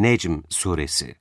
Necm Suresi.